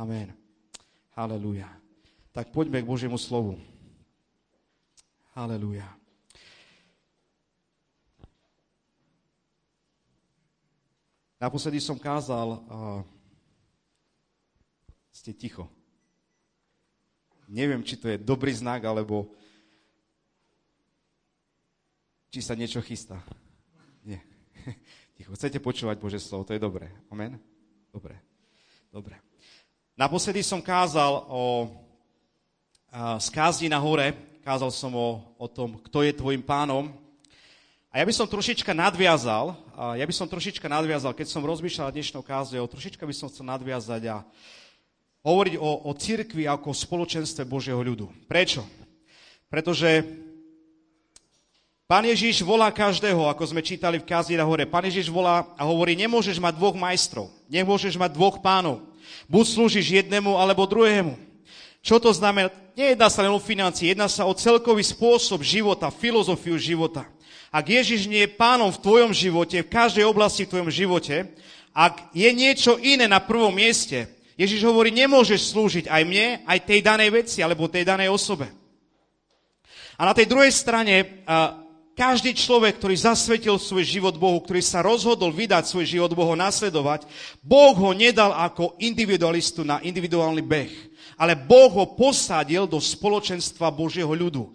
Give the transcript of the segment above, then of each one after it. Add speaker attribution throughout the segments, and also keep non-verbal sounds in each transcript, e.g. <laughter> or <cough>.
Speaker 1: Amen. Halelúja. Tak poďme k Božiemu slovu. Halelúja. Naposledy som kázal a ste ticho. Neviem, či to je dobrý znak, alebo či sa niečo chystá. Nie. <laughs> Ticho. Chcete počúvať Bože slovo, to je dobré. Amen? Dobre. Dobre. Naposledy som kázal o skázni na hore, kázal som o, o tom, kto je tvojim pánom. A ja by som trošička nadviazal, ja by som trošička nadviazal, keď som rozmýšľal dnešnou kázňou, trošička by som chcel nadviazať a hovoriť o, o cirkvi ako o spoločenstve Božieho ľudu. Prečo? Pretože Pán Ježiš volá každého, ako sme čítali v kázni na hore. Pán Ježiš volá a hovorí, nemôžeš mať dvoch majstrov, nemôžeš mať dvoch pánov. Buď slúžiš jednému alebo druhému. Čo to znamená? Nejedná sa len o financie, jedná sa o celkový spôsob života, filozofiu života. Ak Ježiš nie je pánom v tvojom živote, v každej oblasti v tvojom živote, ak je niečo iné na prvom mieste, Ježiš hovorí, nemôžeš slúžiť aj mne, aj tej danej veci, alebo tej danej osobe. A na tej druhej strane, každý človek, ktorý zasvetil svoj život Bohu, ktorý sa rozhodol vydať svoj život Bohu, nasledovať, Boh ho nedal ako individualistu na individuálny beh, ale Boh ho posadil do spoločenstva Božieho ľudu.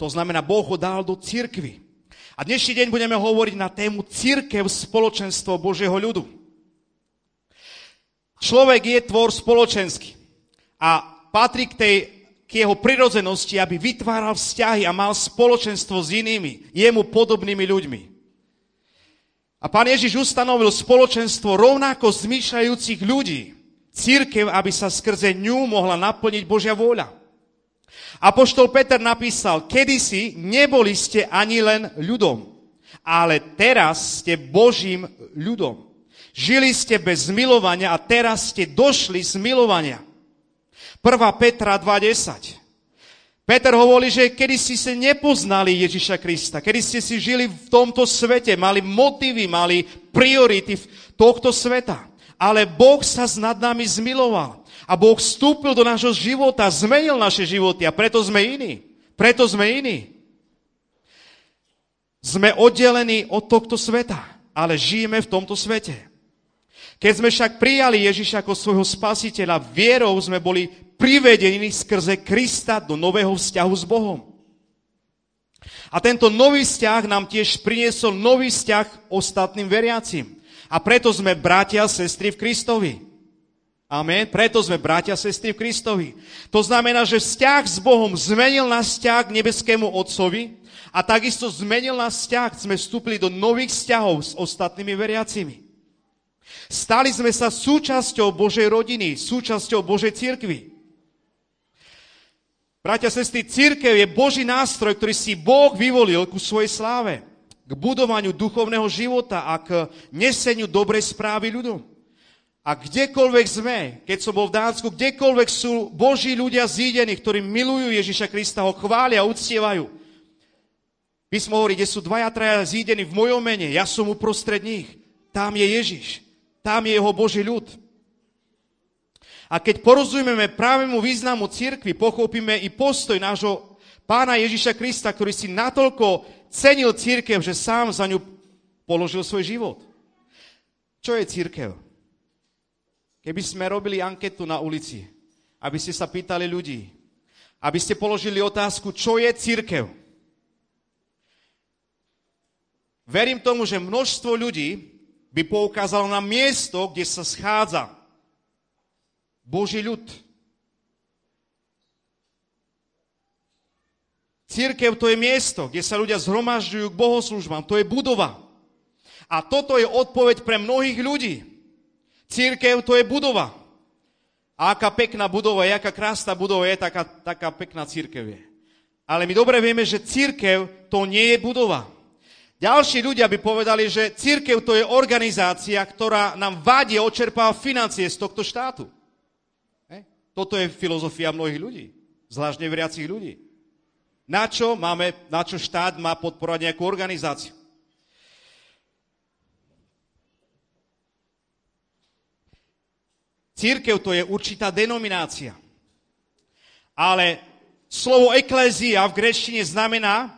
Speaker 1: To znamená, Boh ho dal do cirkvy. A dnešný deň budeme hovoriť na tému církev spoločenstvo Božieho ľudu. Človek je tvor spoločenský a patrí k tej k jeho prirodzenosti, aby vytváral vzťahy a mal spoločenstvo s inými, jemu podobnými ľuďmi. A pán Ježiš ustanovil spoločenstvo rovnako zmýšľajúcich ľudí. Církev, aby sa skrze ňu mohla naplniť Božia vôľa. Apoštol Peter napísal, kedysi neboli ste ani len ľudom, ale teraz ste Božím ľudom. Žili ste bez milovania a teraz ste došli z milovania. 1. Petra 2.10. Peter hovorí, že kedy ste si nepoznali Ježiša Krista, kedy ste si žili v tomto svete, mali motivy, mali priority tohto sveta. Ale Boh sa nad nami zmiloval. A Boh vstúpil do nášho života, zmenil naše životy a preto sme iní. Preto sme iní. Sme oddelení od tohto sveta, ale žijeme v tomto svete. Keď sme však prijali Ježiša ako svojho spasiteľa, vierou sme boli privedení skrze Krista do nového vzťahu s Bohom. A tento nový vzťah nám tiež priniesol nový vzťah ostatným veriacim. A preto sme bratia a sestry v Kristovi. Amen. Preto sme bratia a sestry v Kristovi. To znamená, že vzťah s Bohom zmenil nás vzťah k nebeskému Otcovi a takisto zmenil nás vzťah, sme vstúpili do nových vzťahov s ostatnými veriacimi. Stali sme sa súčasťou Božej rodiny, súčasťou Božej cirkvi. Bratia, sestry, církev je Boží nástroj, ktorý si Boh vyvolil ku svojej sláve, k budovaniu duchovného života a k neseniu dobrej správy ľudom. A kdekoľvek sme, keď som bol v Dánsku, kdekoľvek sú Boží ľudia zídení, ktorí milujú Ježiša Krista, ho chvália, uctievajú. Písmo hovorí, kde sú dvaja, traja zídení v mojom mene, ja som uprostred nich. Tam je Ježiš, tam je jeho Boží ľud. A keď porozumieme právemu významu cirkvi, pochopíme i postoj nášho pána Ježiša Krista, ktorý si natoľko cenil církev, že sám za ňu položil svoj život. Čo je církev? Keby sme robili anketu na ulici, aby ste sa pýtali ľudí, aby ste položili otázku, čo je církev? Verím tomu, že množstvo ľudí by poukázalo na miesto, kde sa schádza Boží ľud. Církev to je miesto, kde sa ľudia zhromažďujú k bohoslužbám. To je budova. A toto je odpoveď pre mnohých ľudí. Církev to je budova. A aká pekná budova je, aká krásna budova je, taká, taká pekná církev je. Ale my dobre vieme, že církev to nie je budova. Ďalší ľudia by povedali, že církev to je organizácia, ktorá nám vadie očerpáva financie z tohto štátu. Toto je filozofia mnohých ľudí, zvlášť neveriacich ľudí. Na čo, máme, na čo štát má podporovať nejakú organizáciu? Církev to je určitá denominácia. Ale slovo eklézia v grečtine znamená,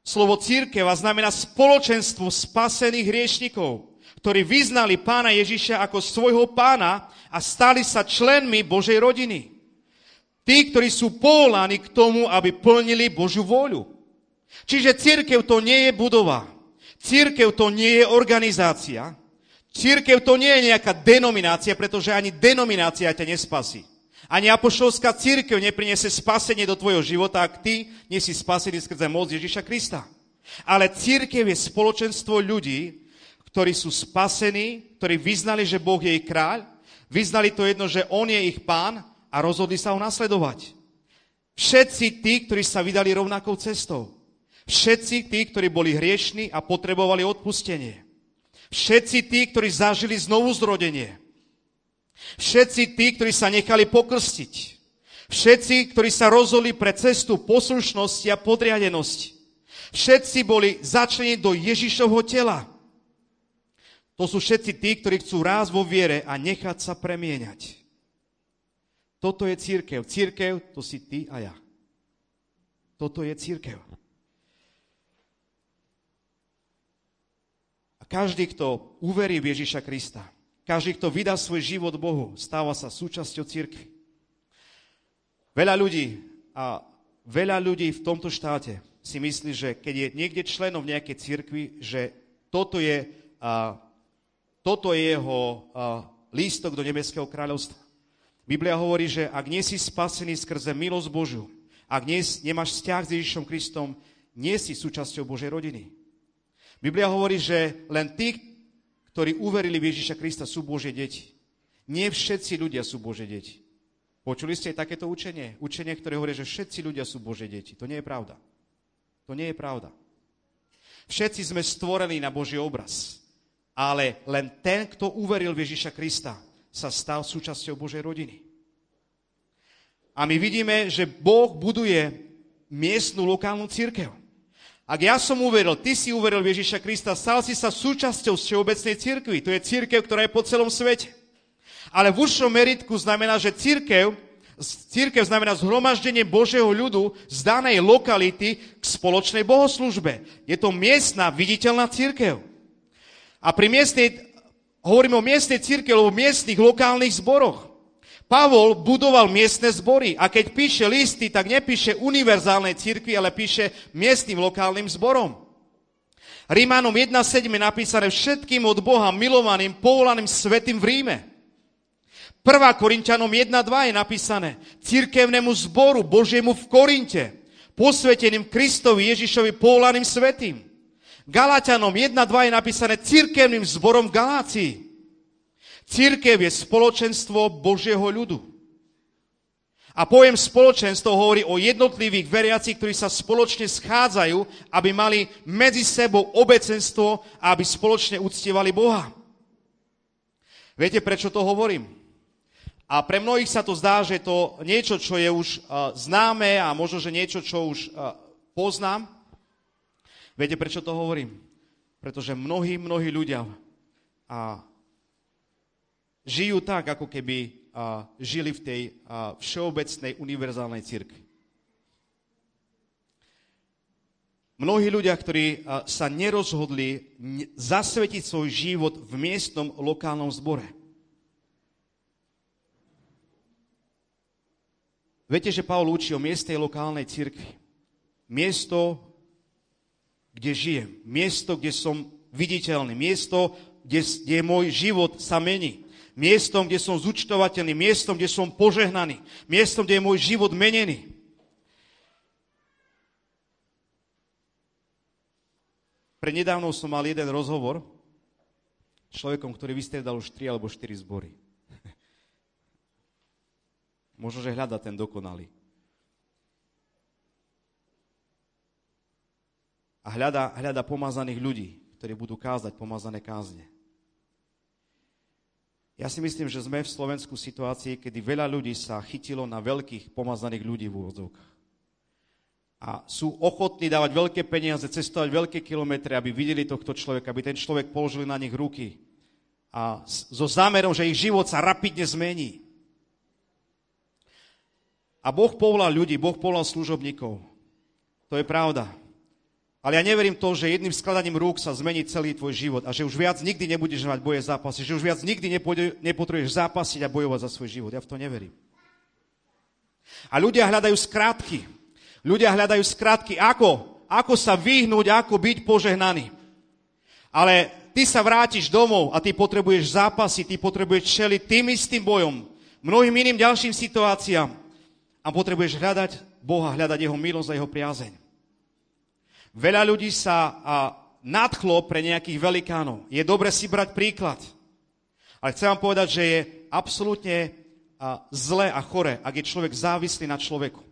Speaker 1: slovo církev a znamená spoločenstvo spasených hriešnikov, ktorí vyznali pána Ježiša ako svojho pána a stali sa členmi Božej rodiny. Tí, ktorí sú povolaní k tomu, aby plnili Božiu voľu. Čiže církev to nie je budova. Církev to nie je organizácia. Církev to nie je nejaká denominácia, pretože ani denominácia ťa nespasí. Ani apoštolská církev nepriniesie spasenie do tvojho života, ak ty nie si spasený skrze moc Ježiša Krista. Ale církev je spoločenstvo ľudí, ktorí sú spasení, ktorí vyznali, že Boh je ich kráľ, vyznali to jedno, že On je ich pán a rozhodli sa ho nasledovať. Všetci tí, ktorí sa vydali rovnakou cestou. Všetci tí, ktorí boli hriešní a potrebovali odpustenie. Všetci tí, ktorí zažili znovu zrodenie. Všetci tí, ktorí sa nechali pokrstiť. Všetci, ktorí sa rozhodli pre cestu poslušnosti a podriadenosti. Všetci boli začlení do Ježišovho tela. To sú všetci tí, ktorí chcú rásť vo viere a nechať sa premieňať. Toto je církev. Církev to si ty a ja. Toto je církev. A každý, kto uverí v Ježiša Krista, každý, kto vydá svoj život Bohu, stáva sa súčasťou církvy. Veľa ľudí, a veľa ľudí v tomto štáte si myslí, že keď je niekde členom v nejakej církvi, že toto je, a, toto je jeho lístok do nebeského kráľovstva. Biblia hovorí, že ak nie si spasený skrze milosť Božiu, ak nie, nemáš vzťah s Ježišom Kristom, nie si súčasťou Božej rodiny. Biblia hovorí, že len tí, ktorí uverili v Ježiša Krista, sú Božie deti. Nie všetci ľudia sú Božie deti. Počuli ste aj takéto učenie? Učenie, ktoré hovorí, že všetci ľudia sú Božie deti. To nie je pravda. To nie je pravda. Všetci sme stvorení na Boží obraz. Ale len ten, kto uveril v Ježiša Krista, sa stal súčasťou Božej rodiny. A my vidíme, že Boh buduje miestnu lokálnu církev. Ak ja som uveril, ty si uveril v Ježiša Krista, stal si sa súčasťou všeobecnej cirkvi. To je církev, ktorá je po celom svete. Ale v užšom meritku znamená, že církev, církev znamená zhromaždenie Božieho ľudu z danej lokality k spoločnej bohoslužbe. Je to miestna, viditeľná církev. A pri miestnej, hovoríme o miestnej církev, alebo miestnych lokálnych zboroch. Pavol budoval miestne zbory a keď píše listy, tak nepíše univerzálnej cirkvi, ale píše miestnym lokálnym zborom. Rímanom 1.7 je napísané všetkým od Boha milovaným, povolaným svetým v Ríme. 1. Korintianom 1.2 je napísané cirkevnému zboru Božiemu v Korinte, posveteným Kristovi Ježišovi povolaným svetým. Galatianom 1.2 je napísané cirkevným zborom v Galácii. Církev je spoločenstvo Božieho ľudu. A pojem spoločenstvo hovorí o jednotlivých veriacich, ktorí sa spoločne schádzajú, aby mali medzi sebou obecenstvo a aby spoločne uctievali Boha. Viete, prečo to hovorím? A pre mnohých sa to zdá, že to niečo, čo je už uh, známe a možno, že niečo, čo už uh, poznám. Viete, prečo to hovorím? Pretože mnohí, mnohí ľudia a žijú tak, ako keby a, žili v tej a, všeobecnej univerzálnej cirkvi. Mnohí ľudia, ktorí a, sa nerozhodli zasvetiť svoj život v miestnom lokálnom zbore. Viete, že Pavel učí o miestnej lokálnej cirkvi. Miesto, kde žijem. Miesto, kde som viditeľný. Miesto, kde, kde môj život sa mení miestom, kde som zúčtovateľný, miestom, kde som požehnaný, miestom, kde je môj život menený. Prednedávno som mal jeden rozhovor s človekom, ktorý vystriedal už 3 alebo 4 zbory. <laughs> Možno, že hľada ten dokonalý. A hľada, hľada pomazaných ľudí, ktorí budú kázať pomazané kázne. Ja si myslím, že sme v Slovensku situácii, kedy veľa ľudí sa chytilo na veľkých pomazaných ľudí v úvodzovkách. A sú ochotní dávať veľké peniaze, cestovať veľké kilometre, aby videli tohto človeka, aby ten človek položil na nich ruky a so zámerom, že ich život sa rapidne zmení. A Boh povolal ľudí, Boh povolal služobníkov. To je pravda. Ale ja neverím to, že jedným skladaním rúk sa zmení celý tvoj život a že už viac nikdy nebudeš mať boje zápasy, že už viac nikdy nepotrebuješ zápasiť a bojovať za svoj život. Ja v to neverím. A ľudia hľadajú skratky. Ľudia hľadajú skratky, ako, ako sa vyhnúť, ako byť požehnaný. Ale ty sa vrátiš domov a ty potrebuješ zápasy, ty potrebuješ čeliť tým istým bojom, mnohým iným ďalším situáciám a potrebuješ hľadať Boha, hľadať Jeho milosť a Jeho priazeň. Veľa ľudí sa nadchlo pre nejakých velikánov. Je dobre si brať príklad. Ale chcem vám povedať, že je absolútne zlé a chore, ak je človek závislý na človeku.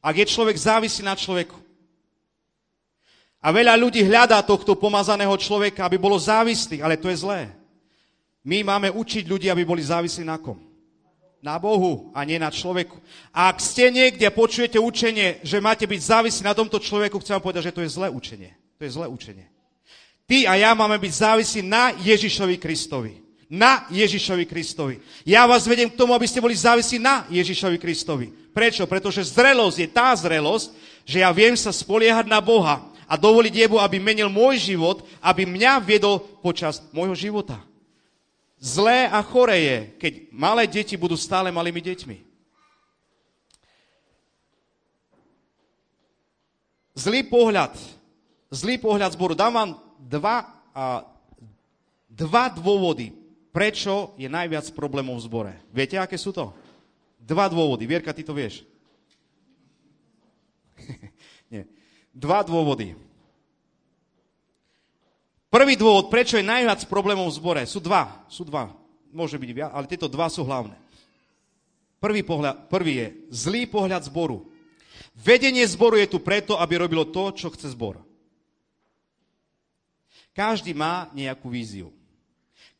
Speaker 1: Ak je človek závislý na človeku. A veľa ľudí hľadá tohto pomazaného človeka, aby bolo závislý, ale to je zlé. My máme učiť ľudí, aby boli závislí na kom? Na Bohu a nie na človeku. Ak ste niekde počujete učenie, že máte byť závislí na tomto človeku, chcem vám povedať, že to je zlé učenie. To je zlé učenie. Ty a ja máme byť závislí na Ježišovi Kristovi. Na Ježišovi Kristovi. Ja vás vedem k tomu, aby ste boli závislí na Ježišovi Kristovi. Prečo? Pretože zrelosť je tá zrelosť, že ja viem sa spoliehať na Boha a dovoliť Jebu, aby menil môj život, aby mňa viedol počas môjho života. Zlé a chore je, keď malé deti budú stále malými deťmi. Zlý pohľad, zlý pohľad zboru. Dám vám dva, a, dva dôvody, prečo je najviac problémov v zbore. Viete, aké sú to? Dva dôvody. Vierka, ty to vieš? <laughs> Nie. Dva dôvody. Prvý dôvod, prečo je najviac problémov v zbore, sú dva. Sú dva. Môže byť viac, ale tieto dva sú hlavné. Prvý, pohľad, prvý je zlý pohľad zboru. Vedenie zboru je tu preto, aby robilo to, čo chce zbor. Každý má nejakú víziu.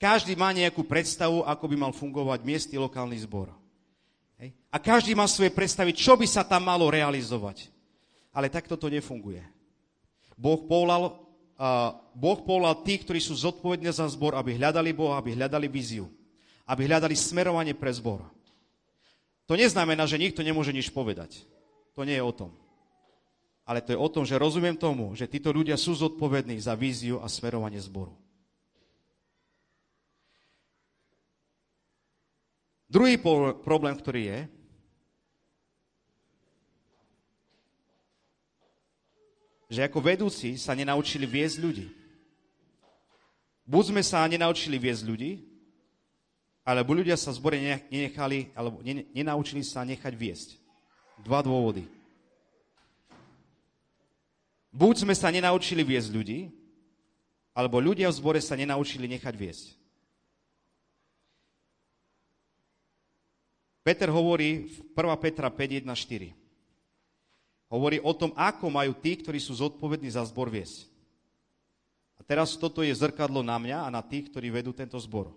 Speaker 1: Každý má nejakú predstavu, ako by mal fungovať miestny lokálny zbor. Hej. A každý má svoje predstavy, čo by sa tam malo realizovať. Ale takto to nefunguje. Boh povolal Boh povolal tých, ktorí sú zodpovední za zbor, aby hľadali Boha, aby hľadali víziu, aby hľadali smerovanie pre zbor. To neznamená, že nikto nemôže nič povedať. To nie je o tom. Ale to je o tom, že rozumiem tomu, že títo ľudia sú zodpovední za víziu a smerovanie zboru. Druhý problém, ktorý je, že ako vedúci sa nenaučili viesť ľudí. Buď sme sa nenaučili viesť ľudí, alebo ľudia sa v zbore nenechali, alebo nenaučili sa nechať viesť. Dva dôvody. Buď sme sa nenaučili viesť ľudí, alebo ľudia v zbore sa nenaučili nechať viesť. Peter hovorí v 1. Petra 5, 1, 4 hovorí o tom, ako majú tí, ktorí sú zodpovední za zbor viesť. A teraz toto je zrkadlo na mňa a na tých, ktorí vedú tento zbor.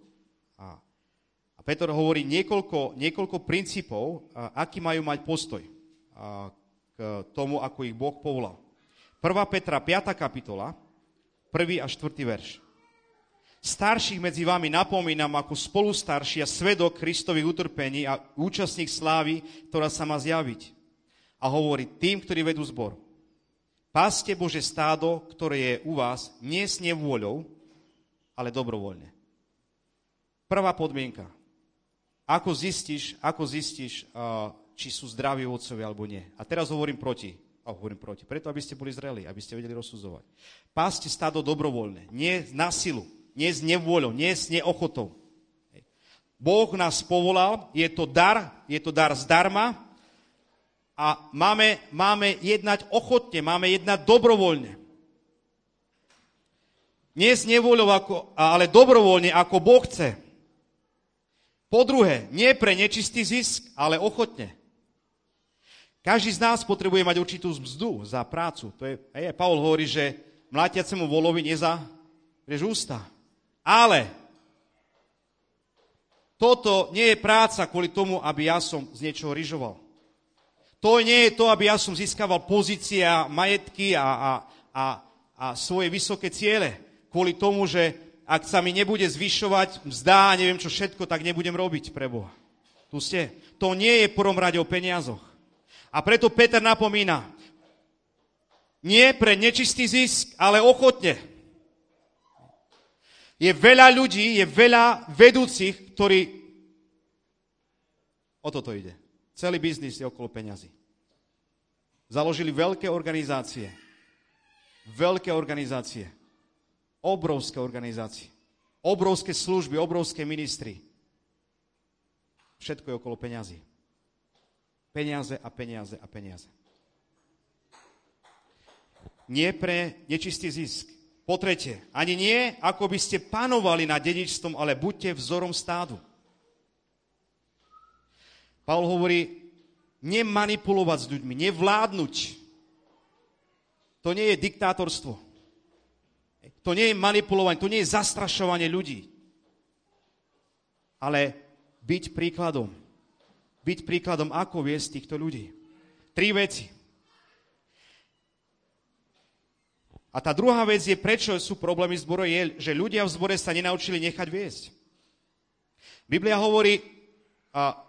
Speaker 1: A, Peter hovorí niekoľko, niekoľko princípov, aký majú mať postoj k tomu, ako ich Boh povolal. 1. Petra 5. kapitola, 1. a 4. verš. Starších medzi vami napomínam ako spolustarší a svedok Kristových utrpení a účastník slávy, ktorá sa má zjaviť a hovorí tým, ktorí vedú zbor. Páste Bože stádo, ktoré je u vás, nie s nevôľou, ale dobrovoľne. Prvá podmienka. Ako zistíš, ako zistíš, či sú zdraví otcovia alebo nie. A teraz hovorím proti. A hovorím proti. Preto, aby ste boli zreli, aby ste vedeli rozsudzovať. Páste stádo dobrovoľne. Nie na silu. Nie s nevôľou. Nie s neochotou. Boh nás povolal, je to dar, je to dar zdarma, a máme, máme jednať ochotne, máme jednať dobrovoľne. Nie s nevoľou, ako, ale dobrovoľne, ako Boh chce. Po druhé, nie pre nečistý zisk, ale ochotne. Každý z nás potrebuje mať určitú mzdu za prácu. To je, aj Pavel hovorí, že mlátiacemu volovi neza ústa. Ale toto nie je práca kvôli tomu, aby ja som z niečoho ryžoval. To nie je to, aby ja som získaval pozície a majetky a, a, a, a svoje vysoké ciele. Kvôli tomu, že ak sa mi nebude zvyšovať mzda a neviem čo všetko, tak nebudem robiť pre Boha. Tu ste. To nie je prvom rade o peniazoch. A preto Peter napomína, nie pre nečistý zisk, ale ochotne. Je veľa ľudí, je veľa vedúcich, ktorí... O toto ide. Celý biznis je okolo peňazí. Založili veľké organizácie. Veľké organizácie. Obrovské organizácie. Obrovské služby, obrovské ministry. Všetko je okolo peňazí. Peniaze a peniaze a peniaze. Nie pre nečistý zisk. Po tretie, ani nie, ako by ste panovali nad dedičstvom, ale buďte vzorom stádu. Pavel hovorí, nemanipulovať s ľuďmi, nevládnuť. To nie je diktátorstvo. To nie je manipulovanie, to nie je zastrašovanie ľudí. Ale byť príkladom. Byť príkladom, ako viesť týchto ľudí. Tri veci. A tá druhá vec je, prečo sú problémy v zbore, je, že ľudia v zbore sa nenaučili nechať viesť. Biblia hovorí,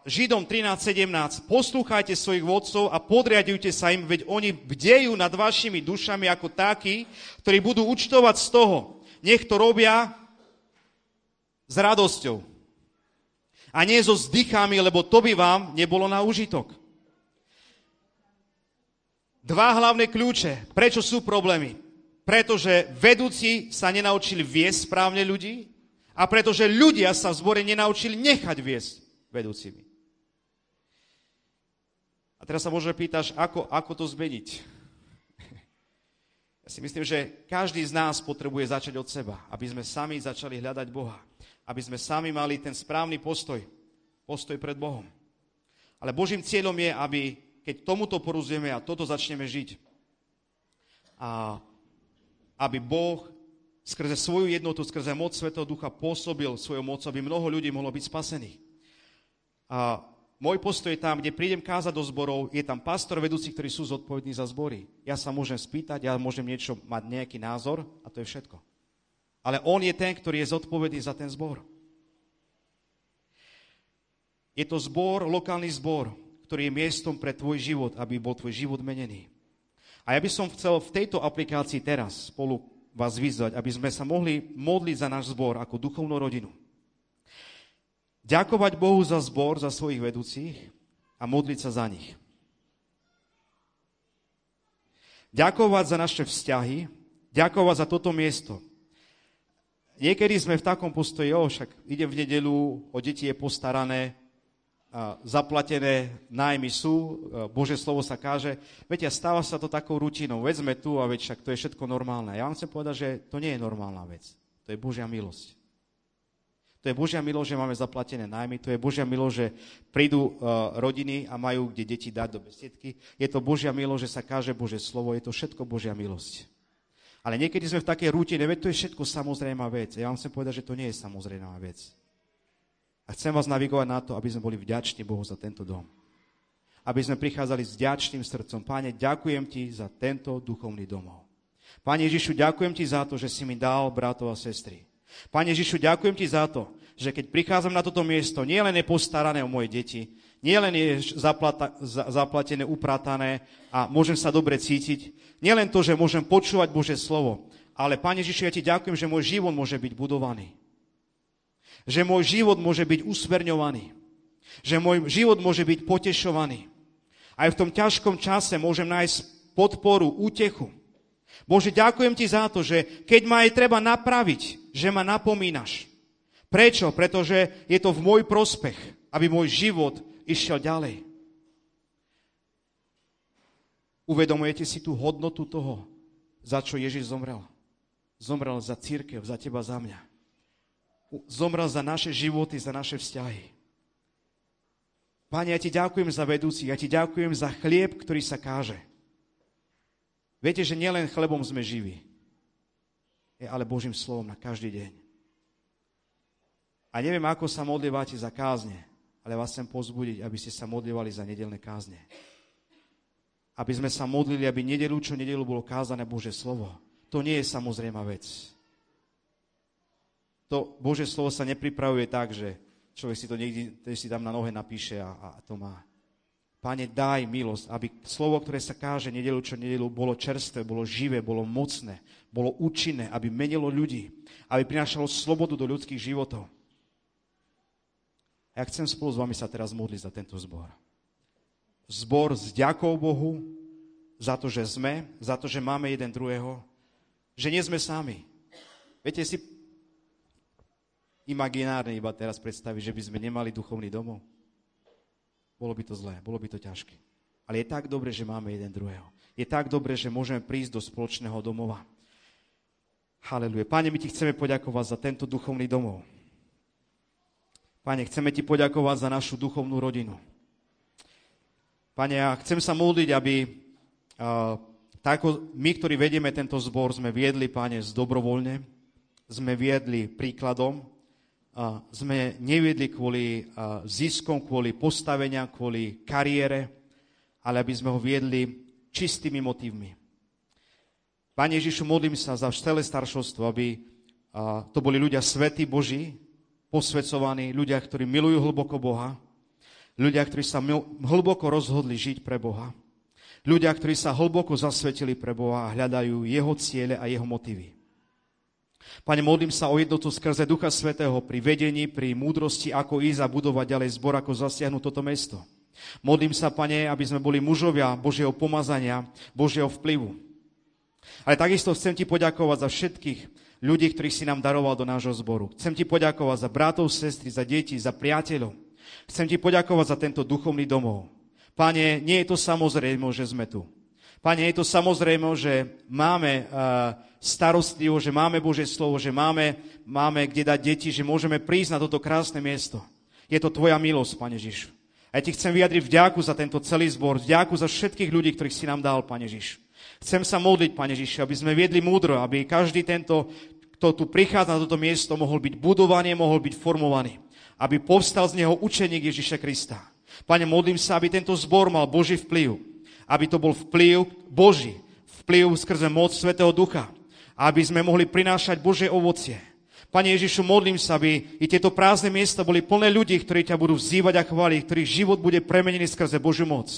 Speaker 1: Židom 13.17, poslúchajte svojich vodcov a podriadujte sa im, veď oni bdejú nad vašimi dušami ako takí, ktorí budú účtovať z toho. Nech to robia s radosťou. A nie so vzdychami, lebo to by vám nebolo na užitok. Dva hlavné kľúče. Prečo sú problémy? Pretože vedúci sa nenaučili viesť správne ľudí a pretože ľudia sa v zbore nenaučili nechať viesť vedúcimi. A teraz sa možno pýtaš, ako, ako to zmeniť? <laughs> Ja si myslím, že každý z nás potrebuje začať od seba, aby sme sami začali hľadať Boha. Aby sme sami mali ten správny postoj, postoj pred Bohom. Ale Božím cieľom je, aby keď tomuto porozumieme a toto začneme žiť, a aby Boh skrze svoju jednotu, skrze moc Svetého Ducha pôsobil svojou mocou, aby mnoho ľudí mohlo byť spasených. A môj postoj je tam, kde prídem kázať do zborov, je tam pastor vedúci, ktorí sú zodpovední za zbory. Ja sa môžem spýtať, ja môžem niečo mať nejaký názor a to je všetko. Ale on je ten, ktorý je zodpovedný za ten zbor. Je to zbor, lokálny zbor, ktorý je miestom pre tvoj život, aby bol tvoj život menený. A ja by som chcel v tejto aplikácii teraz spolu vás vyzvať, aby sme sa mohli modliť za náš zbor ako duchovnú rodinu. Ďakovať Bohu za zbor, za svojich vedúcich a modliť sa za nich. Ďakovať za naše vzťahy, ďakovať za toto miesto. Niekedy sme v takom postoji, jo, však idem v nedelu, o deti je postarané, zaplatené nájmy sú, Bože slovo sa káže. Viete, stáva sa to takou rutinou. Veď tu a veď však to je všetko normálne. Ja vám chcem povedať, že to nie je normálna vec. To je Božia milosť. To je Božia milosť, že máme zaplatené nájmy, to je Božia milosť, že prídu uh, rodiny a majú kde deti dať do besiedky. Je to Božia milosť, že sa káže Bože slovo, je to všetko Božia milosť. Ale niekedy sme v takej rútine, veď to je všetko samozrejmá vec. Ja vám chcem povedať, že to nie je samozrejmá vec. A chcem vás navigovať na to, aby sme boli vďační Bohu za tento dom. Aby sme prichádzali s vďačným srdcom. Páne, ďakujem ti za tento duchovný domov. Pane Ježišu, ďakujem ti za to, že si mi dal bratov a sestry. Pane Ježišu, ďakujem ti za to, že keď prichádzam na toto miesto, nie len je postarané o moje deti, nie len je zaplata, zaplatené, upratané a môžem sa dobre cítiť, nie len to, že môžem počúvať Bože slovo, ale Pane Ježišu, ja ti ďakujem, že môj život môže byť budovaný. Že môj život môže byť usmerňovaný. Že môj život môže byť potešovaný. Aj v tom ťažkom čase môžem nájsť podporu, útechu. Bože, ďakujem ti za to, že keď ma aj treba napraviť, že ma napomínaš. Prečo? Pretože je to v môj prospech, aby môj život išiel ďalej. Uvedomujete si tú hodnotu toho, za čo Ježiš zomrel? Zomrel za církev, za teba, za mňa. Zomrel za naše životy, za naše vzťahy. Pane, ja ti ďakujem za vedúci, ja ti ďakujem za chlieb, ktorý sa káže. Viete, že nielen chlebom sme živí, ale Božím slovom na každý deň. A neviem, ako sa modlívate za kázne, ale vás chcem pozbudiť, aby ste sa modlívali za nedelné kázne. Aby sme sa modlili, aby nedelu čo nedelu bolo kázané Bože slovo. To nie je samozrejma vec. to Bože slovo sa nepripravuje tak, že človek si to niekde si tam na nohe napíše a, a to má. Pane, daj milosť, aby slovo, ktoré sa káže nedelu čo nedelu, bolo čerstvé, bolo živé, bolo mocné, bolo účinné, aby menilo ľudí, aby prinášalo slobodu do ľudských životov. Ja chcem spolu s vami sa teraz modliť za tento zbor. Zbor s ďakou Bohu za to, že sme, za to, že máme jeden druhého, že nie sme sami. Viete si imaginárne iba teraz predstaviť, že by sme nemali duchovný domov? Bolo by to zlé, bolo by to ťažké. Ale je tak dobre, že máme jeden druhého. Je tak dobre, že môžeme prísť do spoločného domova. Haleluje. Páne, my ti chceme poďakovať za tento duchovný domov. Pane, chceme ti poďakovať za našu duchovnú rodinu. Pane, ja chcem sa modliť, aby uh, tak ako my, ktorí vedieme tento zbor, sme viedli, Pane, z dobrovoľne, sme viedli príkladom, uh, sme neviedli kvôli uh, ziskom, kvôli postavenia, kvôli kariére, ale aby sme ho viedli čistými motívmi. Pane Ježišu, modlím sa za celé staršovstvo, aby to boli ľudia svätí Boží, posvedcovaní, ľudia, ktorí milujú hlboko Boha, ľudia, ktorí sa hlboko rozhodli žiť pre Boha, ľudia, ktorí sa hlboko zasvetili pre Boha a hľadajú Jeho ciele a Jeho motívy. Pane, modlím sa o jednotu skrze Ducha Svetého pri vedení, pri múdrosti, ako ísť a budovať ďalej zbor, ako zasiahnuť toto mesto. Modlím sa, Pane, aby sme boli mužovia Božieho pomazania, Božieho vplyvu. Ale takisto chcem Ti poďakovať za všetkých, ľudí, ktorých si nám daroval do nášho zboru. Chcem ti poďakovať za bratov, sestry, za deti, za priateľov. Chcem ti poďakovať za tento duchovný domov. Pane, nie je to samozrejme, že sme tu. Pane, je to samozrejme, že máme uh, starostlivo, že máme Božie slovo, že máme, máme kde dať deti, že môžeme prísť na toto krásne miesto. Je to Tvoja milosť, Pane Žiž. A ja Ti chcem vyjadriť vďaku za tento celý zbor, vďaku za všetkých ľudí, ktorých si nám dal, Pane Žiž. Chcem sa modliť, Pane Ježiši, aby sme viedli múdro, aby každý tento, kto tu prichádza na toto miesto, mohol byť budovaný, mohol byť formovaný. Aby povstal z neho učeník Ježiša Krista. Pane, modlím sa, aby tento zbor mal Boží vplyv. Aby to bol vplyv Boží. Vplyv skrze moc Svetého Ducha. Aby sme mohli prinášať Božie ovocie. Pane Ježišu, modlím sa, aby i tieto prázdne miesta boli plné ľudí, ktorí ťa budú vzývať a chváliť, ktorých život bude premenený skrze Božiu moc.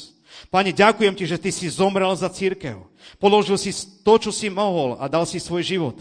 Speaker 1: Pane, ďakujem ti, že ty si zomrel za církev. Položil si to, čo si mohol a dal si svoj život.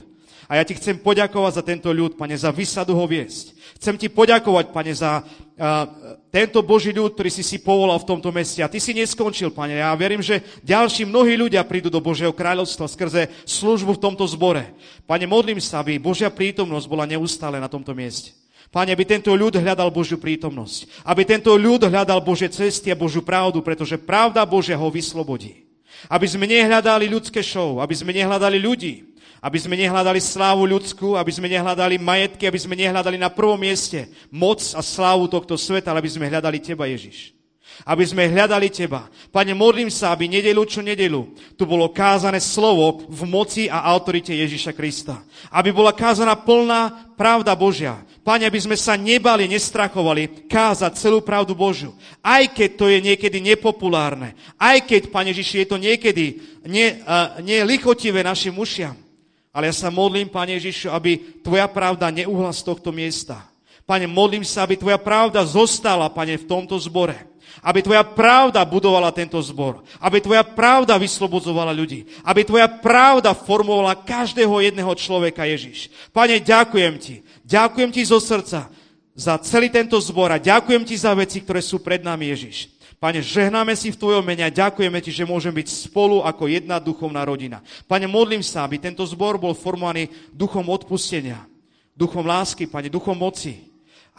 Speaker 1: A ja ti chcem poďakovať za tento ľud, pane, za vysadu ho viesť. Chcem ti poďakovať, pane, za uh, tento Boží ľud, ktorý si si povolal v tomto meste. A ty si neskončil, pane. Ja verím, že ďalší mnohí ľudia prídu do Božieho kráľovstva skrze službu v tomto zbore. Pane, modlím sa, aby Božia prítomnosť bola neustále na tomto mieste. Pane, aby tento ľud hľadal Božiu prítomnosť. Aby tento ľud hľadal Božie cesty a Božiu pravdu, pretože pravda Božia ho vyslobodí. Aby sme nehľadali ľudské show, aby sme nehľadali ľudí, aby sme nehľadali slávu ľudskú, aby sme nehľadali majetky, aby sme nehľadali na prvom mieste moc a slávu tohto sveta, ale aby sme hľadali Teba, Ježiš aby sme hľadali Teba. Pane, modlím sa, aby nedelu čo nedelu tu bolo kázané slovo v moci a autorite Ježiša Krista. Aby bola kázaná plná pravda Božia. Pane, aby sme sa nebali, nestrachovali kázať celú pravdu Božiu. Aj keď to je niekedy nepopulárne. Aj keď, Pane Ježiši, je to niekedy nie, uh, nie lichotivé našim ušiam. Ale ja sa modlím, Pane Ježišu, aby Tvoja pravda neuhla z tohto miesta. Pane, modlím sa, aby Tvoja pravda zostala, Pane, v tomto zbore. Aby tvoja pravda budovala tento zbor. Aby tvoja pravda vyslobodzovala ľudí. Aby tvoja pravda formovala každého jedného človeka, Ježiš. Pane, ďakujem ti. Ďakujem ti zo srdca za celý tento zbor a ďakujem ti za veci, ktoré sú pred nami, Ježiš. Pane, žehnáme si v Tvojom mene a ďakujeme Ti, že môžeme byť spolu ako jedna duchovná rodina. Pane, modlím sa, aby tento zbor bol formovaný duchom odpustenia, duchom lásky, Pane, duchom moci,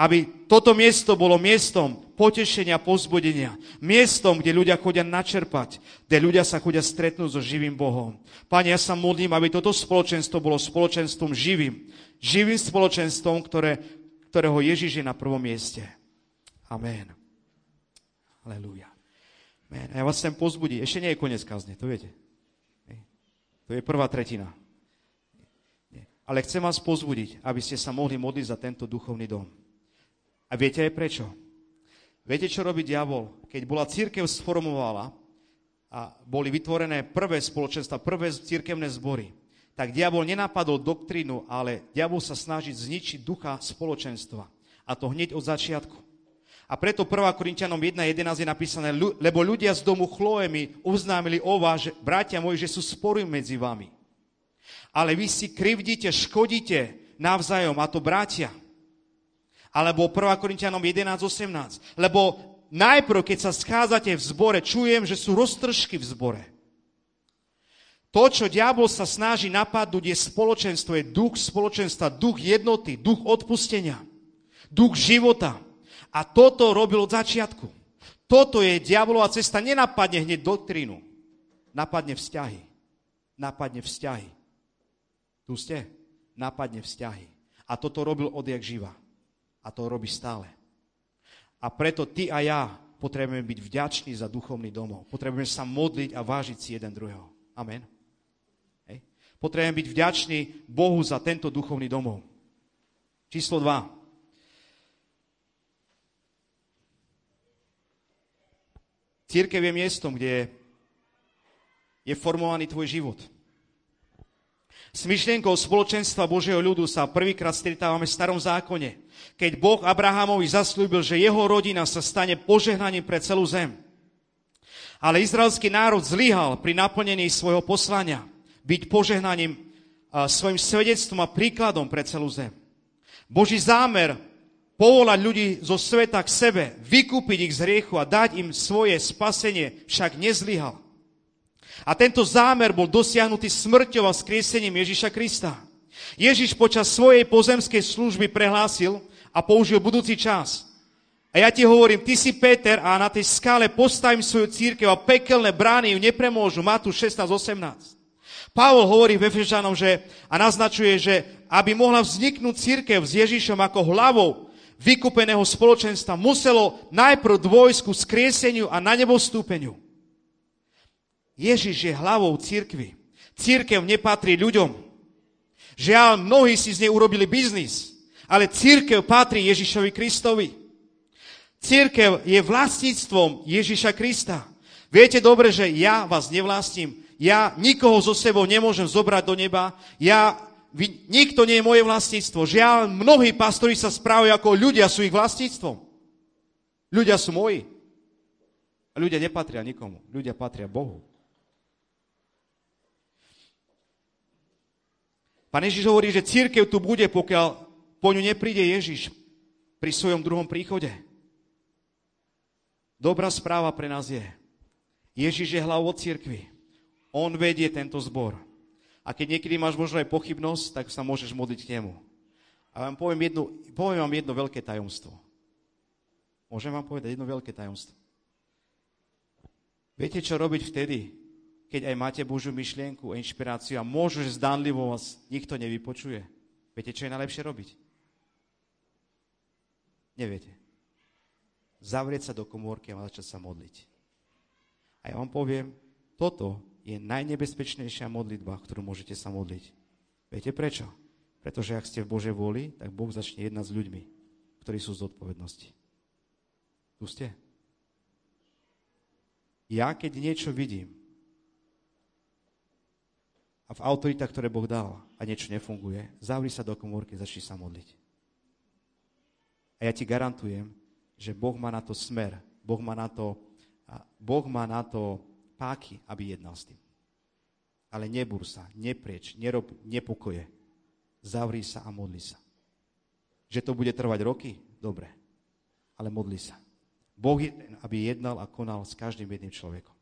Speaker 1: aby toto miesto bolo miestom potešenia, pozbudenia. Miestom, kde ľudia chodia načerpať, kde ľudia sa chodia stretnúť so živým Bohom. Pane, ja sa modlím, aby toto spoločenstvo bolo spoločenstvom živým. Živým spoločenstvom, ktoré, ktorého Ježiš je na prvom mieste. Amen. Aleluja. Amen. A ja vás chcem pozbudiť. Ešte nie je koniec kazne, to viete. To je prvá tretina. Ale chcem vás pozbudiť, aby ste sa mohli modliť za tento duchovný dom. A viete aj prečo? Viete, čo robí diabol? Keď bola církev sformovala a boli vytvorené prvé spoločenstva, prvé církevné zbory, tak diabol nenapadol doktrínu, ale diabol sa snaží zničiť ducha spoločenstva. A to hneď od začiatku. A preto 1. Korintianom 1.11 je napísané, lebo ľudia z domu Chloemi uznámili o vás, že, bratia moji, že sú spory medzi vami. Ale vy si krivdíte, škodíte navzájom, a to bratia. Alebo 1. Korintianom 11.18. Lebo najprv, keď sa schádzate v zbore, čujem, že sú roztržky v zbore. To, čo diabol sa snaží napadnúť, je spoločenstvo, je duch spoločenstva, duch jednoty, duch odpustenia, duch života. A toto robil od začiatku. Toto je diabolová cesta. Nenapadne hneď doktrínu. Napadne vzťahy. Napadne vzťahy. Tu ste? Napadne vzťahy. A toto robil odjak živa. A to robí stále. A preto ty a ja potrebujeme byť vďační za duchovný domov. Potrebujeme sa modliť a vážiť si jeden druhého. Amen. Potrebujem byť vďačný Bohu za tento duchovný domov. Číslo 2. Církev je miestom, kde je formovaný tvoj život. S myšlienkou spoločenstva Božieho ľudu sa prvýkrát stretávame v starom zákone, keď Boh Abrahamovi zaslúbil, že jeho rodina sa stane požehnaním pre celú zem. Ale izraelský národ zlyhal pri naplnení svojho poslania byť požehnaním svojim svedectvom a príkladom pre celú zem. Boží zámer povolať ľudí zo sveta k sebe, vykúpiť ich z hriechu a dať im svoje spasenie, však nezlyhal. A tento zámer bol dosiahnutý smrťou a skriesením Ježiša Krista. Ježiš počas svojej pozemskej služby prehlásil a použil budúci čas. A ja ti hovorím, ty si Peter a na tej skále postavím svoju církev a pekelné brány ju nepremôžu. Matúš 16, 18. Pavol hovorí v Efežanom, že, a naznačuje, že aby mohla vzniknúť církev s Ježišom ako hlavou vykúpeného spoločenstva, muselo najprv dôjsť ku skrieseniu a na nebo stúpeniu. Ježiš je hlavou církvy. Církev nepatrí ľuďom. Žiaľ, mnohí si z nej urobili biznis, ale církev patrí Ježišovi Kristovi. Církev je vlastníctvom Ježiša Krista. Viete dobre, že ja vás nevlastním, ja nikoho zo sebou nemôžem zobrať do neba, ja, vy, nikto nie je moje vlastníctvo. Žiaľ, mnohí pastori sa správajú ako ľudia sú ich vlastníctvom. Ľudia sú moji. A ľudia nepatria nikomu. Ľudia patria Bohu. Pán Ježiš hovorí, že církev tu bude, pokiaľ po ňu nepríde Ježiš pri svojom druhom príchode. Dobrá správa pre nás je. Ježiš je hlavou církvy. On vedie tento zbor. A keď niekedy máš možno aj pochybnosť, tak sa môžeš modliť k nemu. A vám poviem, jednu, poviem vám jedno veľké tajomstvo. Môžem vám povedať jedno veľké tajomstvo. Viete, čo robiť vtedy, keď aj máte Božiu myšlienku a inšpiráciu a môžu, že zdánlivo vás nikto nevypočuje? Viete, čo je najlepšie robiť? Neviete. Zavrieť sa do komórky a začať sa modliť. A ja vám poviem, toto je najnebezpečnejšia modlitba, ktorú môžete sa modliť. Viete prečo? Pretože ak ste v Božej vôli, tak Boh začne jednať s ľuďmi, ktorí sú z odpovednosti. Tu ste? Ja, keď niečo vidím a v autoritách, ktoré Boh dal a niečo nefunguje, zavri sa do komórky, začni sa modliť. A ja ti garantujem, že Boh má na to smer, Boh má na to, boh má na to páky, aby jednal s tým. Ale nebúr sa, neprieč, nerob nepokoje. Zavri sa a modli sa. Že to bude trvať roky? Dobre. Ale modli sa. Boh je ten, aby jednal a konal s každým jedným človekom.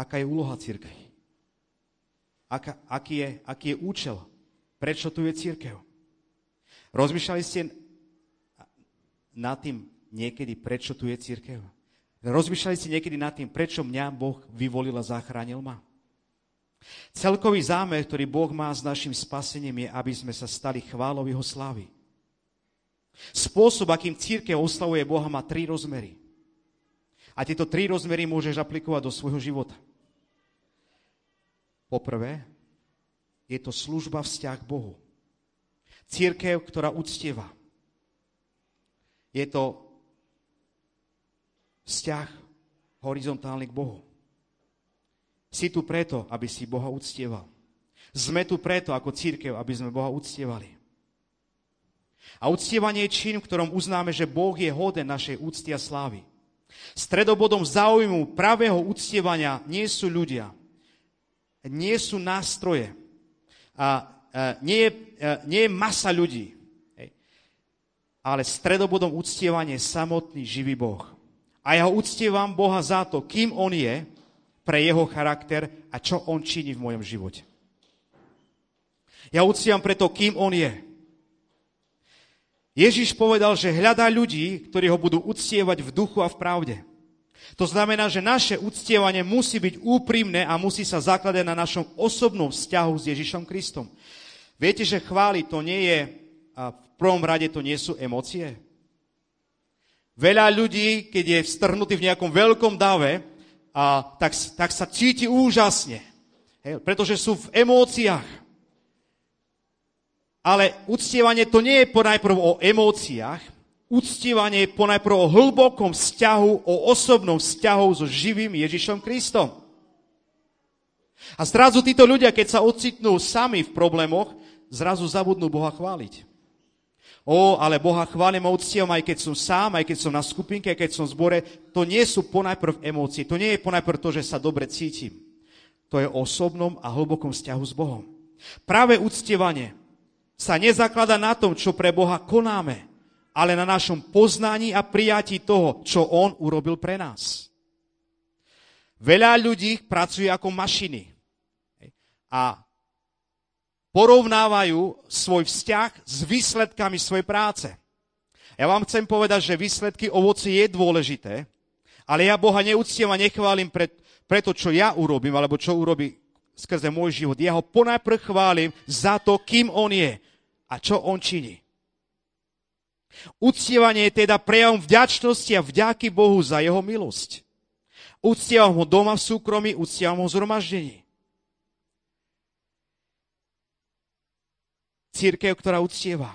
Speaker 1: Aká je úloha církvy? Aká, aký, je, aký je účel? Prečo tu je církev? Rozmýšľali ste nad tým niekedy, prečo tu je církev? Rozmýšľali ste niekedy nad tým, prečo mňa Boh vyvolil a zachránil ma? Celkový zámer, ktorý Boh má s našim spasením, je, aby sme sa stali chválou Jeho slávy. Spôsob, akým církev oslavuje Boha, má tri rozmery. A tieto tri rozmery môžeš aplikovať do svojho života. Poprvé, je to služba vzťah k Bohu. Církev, ktorá uctieva. Je to vzťah horizontálny k Bohu. Si tu preto, aby si Boha uctieval. Sme tu preto, ako církev, aby sme Boha uctievali. A uctievanie je čin, v ktorom uznáme, že Boh je hoden našej úcty a slávy. Stredobodom záujmu pravého uctievania nie sú ľudia, nie sú nástroje, a, a nie, je, a, nie je masa ľudí, ale stredobodom uctievania je samotný živý Boh. A ja uctievam Boha za to, kým On je, pre jeho charakter a čo On činí v mojom živote. Ja uctievam preto, kým On je. Ježiš povedal, že hľadá ľudí, ktorí ho budú uctievať v duchu a v pravde. To znamená, že naše uctievanie musí byť úprimné a musí sa zakladať na našom osobnom vzťahu s Ježišom Kristom. Viete, že chváli to nie je, a v prvom rade to nie sú emócie. Veľa ľudí, keď je vstrhnutý v nejakom veľkom dave, a, tak, tak sa cíti úžasne. Hej, pretože sú v emóciách. Ale uctievanie to nie je ponajprv o emóciách, uctievanie je ponajprv o hlbokom vzťahu, o osobnom vzťahu so živým Ježišom Kristom. A zrazu títo ľudia, keď sa ocitnú sami v problémoch, zrazu zabudnú Boha chváliť. O, ale Boha chválim a uctievam, aj keď som sám, aj keď som na skupinke, aj keď som v zbore. To nie sú ponajprv emócie. To nie je ponajprv to, že sa dobre cítim. To je o osobnom a hlbokom vzťahu s Bohom. Práve uctievanie sa nezaklada na tom, čo pre Boha konáme, ale na našom poznaní a prijatí toho, čo On urobil pre nás. Veľa ľudí pracuje ako mašiny a porovnávajú svoj vzťah s výsledkami svojej práce. Ja vám chcem povedať, že výsledky ovoci je dôležité, ale ja Boha neúctiem a nechválim pre, pre to, čo ja urobím, alebo čo urobí skrze môj život. Ja ho ponajprv chválim za to, kým on je a čo on činí. Uctievanie je teda prejavom vďačnosti a vďaky Bohu za jeho milosť. Uctievam ho doma v súkromí, uctievam ho v zhromaždení. Církev, ktorá uctieva.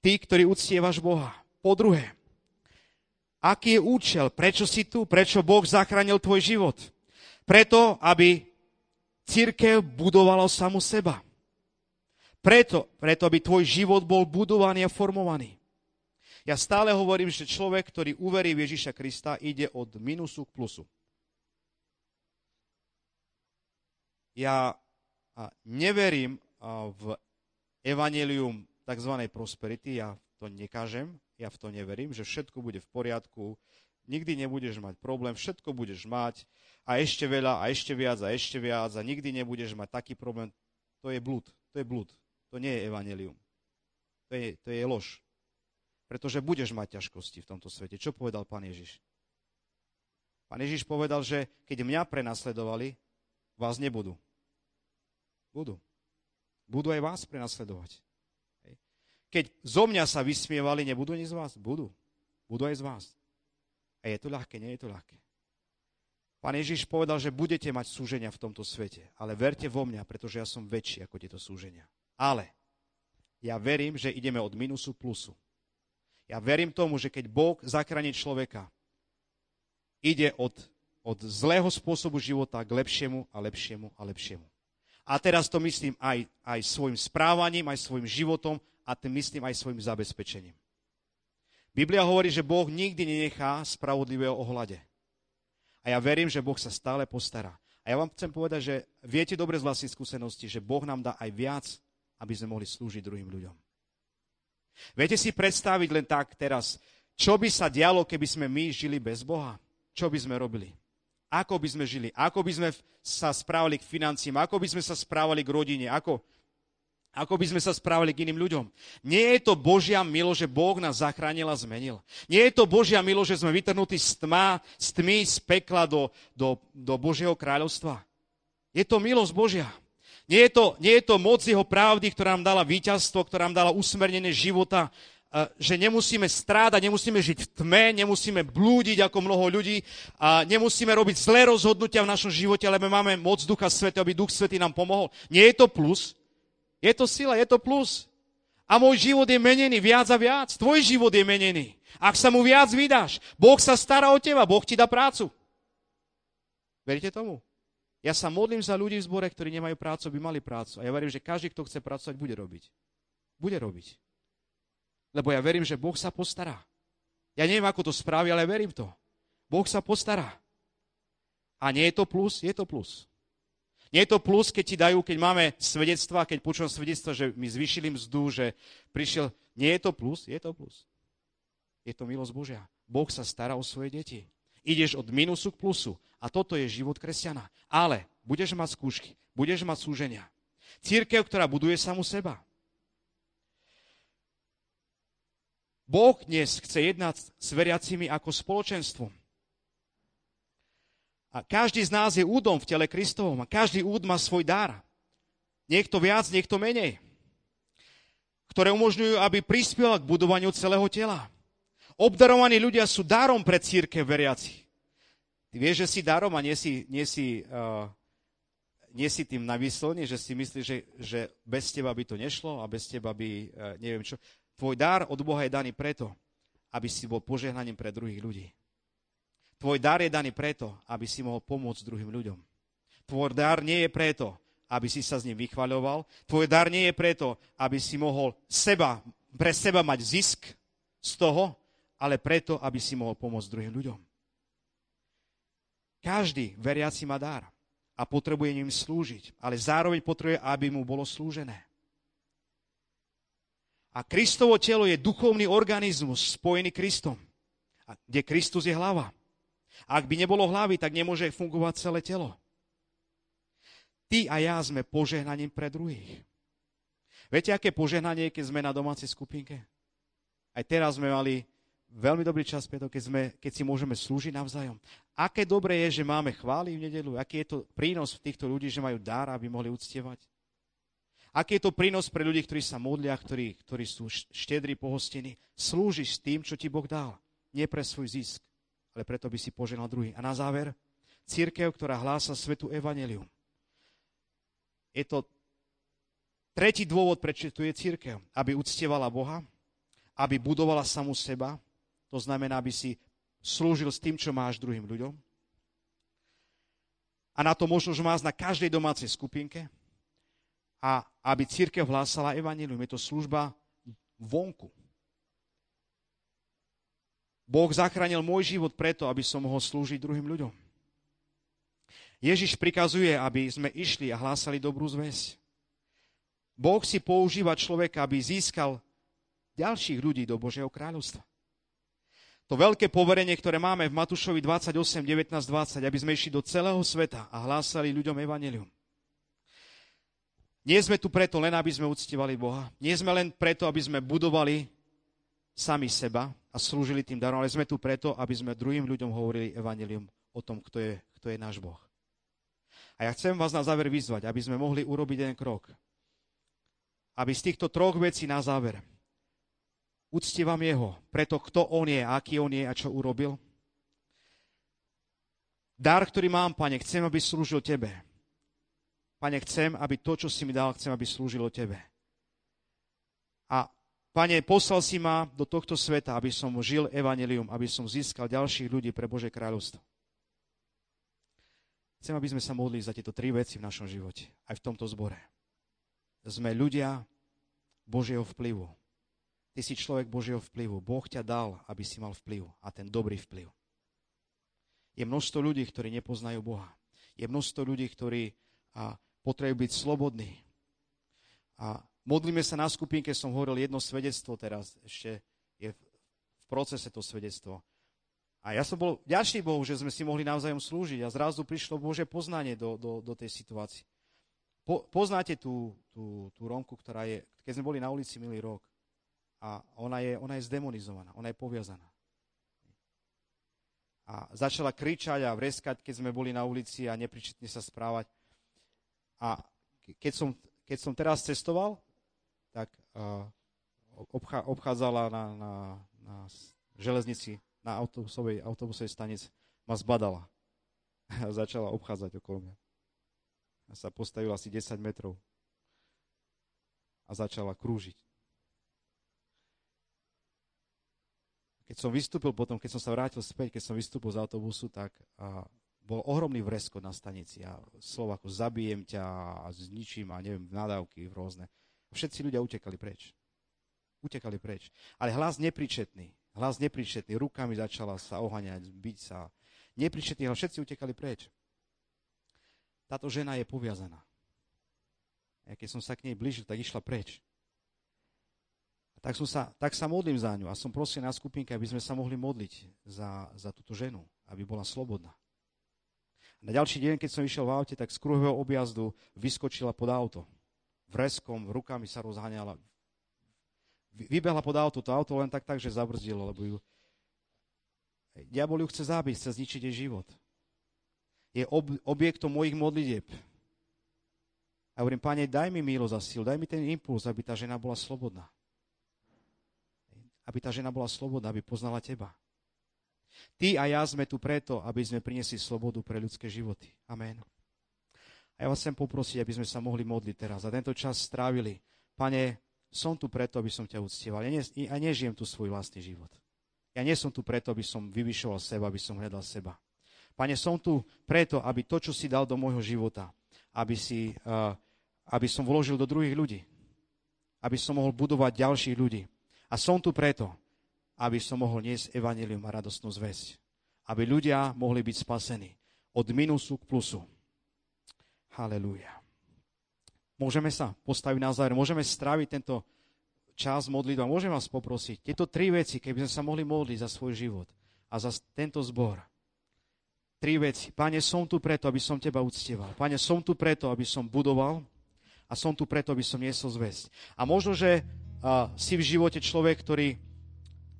Speaker 1: Ty, ktorý uctievaš Boha. Po druhé, aký je účel? Prečo si tu? Prečo Boh zachránil tvoj život? Preto, aby církev budovala samu seba. Preto, preto, aby tvoj život bol budovaný a formovaný. Ja stále hovorím, že človek, ktorý uverí v Ježiša Krista, ide od minusu k plusu. Ja neverím v evanelium tzv. prosperity, ja to nekážem, ja v to neverím, že všetko bude v poriadku, nikdy nebudeš mať problém, všetko budeš mať a ešte veľa a ešte viac a ešte viac a nikdy nebudeš mať taký problém. To je blúd, to je blúd. To nie je evanelium. To je, to je lož. Pretože budeš mať ťažkosti v tomto svete. Čo povedal pán Ježiš? Pán Ježiš povedal, že keď mňa prenasledovali, vás nebudú. Budú. Budú aj vás prenasledovať. Keď zo mňa sa vysmievali, nebudú ani z vás? Budú. Budú aj z vás. A je to ľahké, nie je to ľahké. Pán Ježiš povedal, že budete mať súženia v tomto svete, ale verte vo mňa, pretože ja som väčší ako tieto súženia. Ale ja verím, že ideme od minusu plusu. Ja verím tomu, že keď Boh zachráni človeka, ide od, od zlého spôsobu života k lepšiemu a lepšiemu a lepšiemu. A teraz to myslím aj, aj svojim správaním, aj svojim životom a tým myslím aj svojim zabezpečením. Biblia hovorí, že Boh nikdy nenechá spravodlivého ohľade. A ja verím, že Boh sa stále postará. A ja vám chcem povedať, že viete dobre z vlastnej skúsenosti, že Boh nám dá aj viac, aby sme mohli slúžiť druhým ľuďom. Viete si predstaviť len tak teraz, čo by sa dialo, keby sme my žili bez Boha? Čo by sme robili? Ako by sme žili? Ako by sme sa správali k financiám? Ako by sme sa správali k rodine? Ako, ako by sme sa správali k iným ľuďom? Nie je to Božia milo, že Boh nás zachránil a zmenil. Nie je to Božia milo, že sme vytrhnutí z, tma, z tmy, z pekla do, do, do Božieho kráľovstva. Je to milosť Božia. Nie je, to, nie je to moc jeho pravdy, ktorá nám dala víťazstvo, ktorá nám dala usmernenie života, že nemusíme strádať, nemusíme žiť v tme, nemusíme blúdiť ako mnoho ľudí a nemusíme robiť zlé rozhodnutia v našom živote, lebo máme moc Ducha Sveta, aby Duch Svetý nám pomohol. Nie je to plus, je to sila, je to plus. A môj život je menený viac a viac. Tvoj život je menený. Ak sa mu viac vydáš, Boh sa stará o teba, Boh ti dá prácu. Veríte tomu? Ja sa modlím za ľudí v zbore, ktorí nemajú prácu, by mali prácu. A ja verím, že každý, kto chce pracovať, bude robiť. Bude robiť. Lebo ja verím, že Boh sa postará. Ja neviem, ako to spraví, ale verím to. Boh sa postará. A nie je to plus? Je to plus. Nie je to plus, keď ti dajú, keď máme svedectva, keď počujem svedectva, že mi zvyšili mzdu, že prišiel. Nie je to plus? Je to plus. Je to milosť Božia. Boh sa stará o svoje deti. Ideš od minusu k plusu. A toto je život kresťana. Ale budeš mať skúšky, budeš mať súženia. Církev, ktorá buduje samu seba. Boh dnes chce jednať s veriacimi ako spoločenstvom. A každý z nás je údom v tele Kristovom a každý úd má svoj dar. Niekto viac, niekto menej. Ktoré umožňujú, aby prispel k budovaniu celého tela. Obdarovaní ľudia sú darom pre církev veriaci. Ty vieš, že si darom a nie si, nie si, uh, nie si tým navysloný, že si myslíš, že, že bez teba by to nešlo a bez teba by, uh, neviem čo. Tvoj dar od Boha je daný preto, aby si bol požehnaním pre druhých ľudí. Tvoj dar je daný preto, aby si mohol pomôcť druhým ľuďom. Tvoj dar nie je preto, aby si sa s ním vychvaľoval. Tvoj dar nie je preto, aby si mohol seba, pre seba mať zisk z toho, ale preto, aby si mohol pomôcť druhým ľuďom. Každý veriaci má dar a potrebuje ním slúžiť, ale zároveň potrebuje, aby mu bolo slúžené. A Kristovo telo je duchovný organizmus spojený Kristom, kde Kristus je hlava. A ak by nebolo hlavy, tak nemôže fungovať celé telo. Ty a ja sme požehnaním pre druhých. Viete, aké požehnanie, keď sme na domácej skupinke? Aj teraz sme mali veľmi dobrý čas, Peto, keď, sme, keď si môžeme slúžiť navzájom. Aké dobré je, že máme chvály v nedelu, aký je to prínos v týchto ľudí, že majú dar, aby mohli uctievať. Aký je to prínos pre ľudí, ktorí sa modlia, ktorí, ktorí sú štedrí, pohostení. Slúžiš s tým, čo ti Boh dal. Nie pre svoj zisk ale preto by si poženal druhý. A na záver, církev, ktorá hlása svetu evanelium. Je to tretí dôvod, prečo tu je církev. Aby uctievala Boha, aby budovala samu seba, to znamená, aby si slúžil s tým, čo máš druhým ľuďom. A na to možnosť máš na každej domácej skupinke. A aby církev hlásala evanelium. Je to služba vonku. Boh zachránil môj život preto, aby som mohol slúžiť druhým ľuďom. Ježiš prikazuje, aby sme išli a hlásali dobrú zväzť. Boh si používa človeka, aby získal ďalších ľudí do Božieho kráľovstva. To veľké poverenie, ktoré máme v Matúšovi 28, 19, 20, aby sme išli do celého sveta a hlásali ľuďom evanelium. Nie sme tu preto len, aby sme uctievali Boha. Nie sme len preto, aby sme budovali sami seba, a slúžili tým darom, ale sme tu preto, aby sme druhým ľuďom hovorili evanelium o tom, kto je, kto je náš Boh. A ja chcem vás na záver vyzvať, aby sme mohli urobiť jeden krok. Aby z týchto troch vecí na záver uctívam Jeho, preto kto On je, aký On je a čo urobil. Dar, ktorý mám, Pane, chcem, aby slúžil Tebe. Pane, chcem, aby to, čo si mi dal, chcem, aby slúžilo Tebe. A Pane, poslal si ma do tohto sveta, aby som žil evanelium, aby som získal ďalších ľudí pre Bože kráľovstvo. Chcem, aby sme sa modlili za tieto tri veci v našom živote, aj v tomto zbore. Sme ľudia Božieho vplyvu. Ty si človek Božieho vplyvu. Boh ťa dal, aby si mal vplyv a ten dobrý vplyv. Je množstvo ľudí, ktorí nepoznajú Boha. Je množstvo ľudí, ktorí a, potrebujú byť slobodní. A Modlíme sa na skupinke, som hovoril jedno svedectvo teraz, ešte je v procese to svedectvo. A ja som bol ďačný Bohu, že sme si mohli navzájom slúžiť a zrazu prišlo Bože poznanie do, do, do tej situácie. Po, poznáte tú, tú, tú Rómku, ktorá je, keď sme boli na ulici milý rok, a ona je, ona je zdemonizovaná, ona je poviazaná. A začala kričať a vreskať, keď sme boli na ulici a nepričetne sa správať. A keď som, keď som teraz cestoval, tak obchá, obchádzala na, na, na železnici, na autobusovej, autobusovej stanici, ma zbadala. A začala obchádzať okolo mňa. A sa postavila asi 10 metrov. A začala krúžiť. Keď som vystúpil potom, keď som sa vrátil späť, keď som vystúpil z autobusu, tak a bol ohromný vresko na stanici a slovo ako zabijem ťa a zničím a neviem, nadávky rôzne. Všetci ľudia utekali preč. Utekali preč. Ale hlas nepričetný, hlas nepričetný, rukami začala sa oháňať, byť sa. Nepričetný, ale všetci utekali preč. Táto žena je poviazaná. A keď som sa k nej blížil, tak išla preč. Tak, som sa, tak sa modlím za ňu a som prosil na skupinke, aby sme sa mohli modliť za, za túto ženu, aby bola slobodná. Na ďalší deň, keď som išiel v aute, tak z kruhového objazdu vyskočila pod auto. Vreskom, rukami sa rozháňala. Vybehla pod auto, to auto len tak, tak, že zabrzdilo, lebo ju... Diabol ju chce zabiť, chce zničiť jej život. Je ob, objektom mojich modlitieb. A hovorím, pane, daj mi milosť a sil, daj mi ten impuls, aby tá žena bola slobodná. Aby tá žena bola slobodná, aby poznala teba. Ty a ja sme tu preto, aby sme priniesli slobodu pre ľudské životy. Amen. A ja vás chcem poprosiť, aby sme sa mohli modliť teraz. A tento čas strávili. Pane, som tu preto, aby som ťa uctieval. Ja, ne, ja nežijem tu svoj vlastný život. Ja nie som tu preto, aby som vyvyšoval seba, aby som hľadal seba. Pane, som tu preto, aby to, čo si dal do môjho života, aby, si, uh, aby som vložil do druhých ľudí. Aby som mohol budovať ďalších ľudí. A som tu preto, aby som mohol niesť evanelium a radostnú zväzť. Aby ľudia mohli byť spasení od minusu k plusu. Halelúja. Môžeme sa postaviť na záver, môžeme stráviť tento čas modlitba. Môžem vás poprosiť, tieto tri veci, keby sme sa mohli modliť za svoj život a za tento zbor. Tri veci. Pane, som tu preto, aby som teba uctieval. Pane, som tu preto, aby som budoval a som tu preto, aby som niesol zväzť. A možno, že uh, si v živote človek, ktorý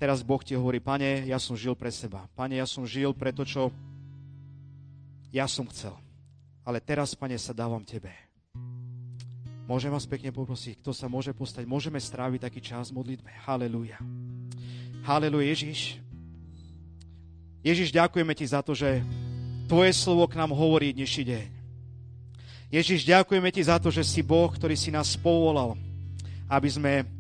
Speaker 1: Teraz Boh ti hovorí, pane, ja som žil pre seba. Pane, ja som žil pre to, čo ja som chcel. Ale teraz, pane, sa dávam tebe. Môžem vás pekne poprosiť, kto sa môže postať, môžeme stráviť taký čas modlitbe. Halelúja. Halelúja, Ježiš. Ježiš, ďakujeme ti za to, že tvoje slovo k nám hovorí dnešný deň. Ježiš, ďakujeme ti za to, že si Boh, ktorý si nás povolal, aby sme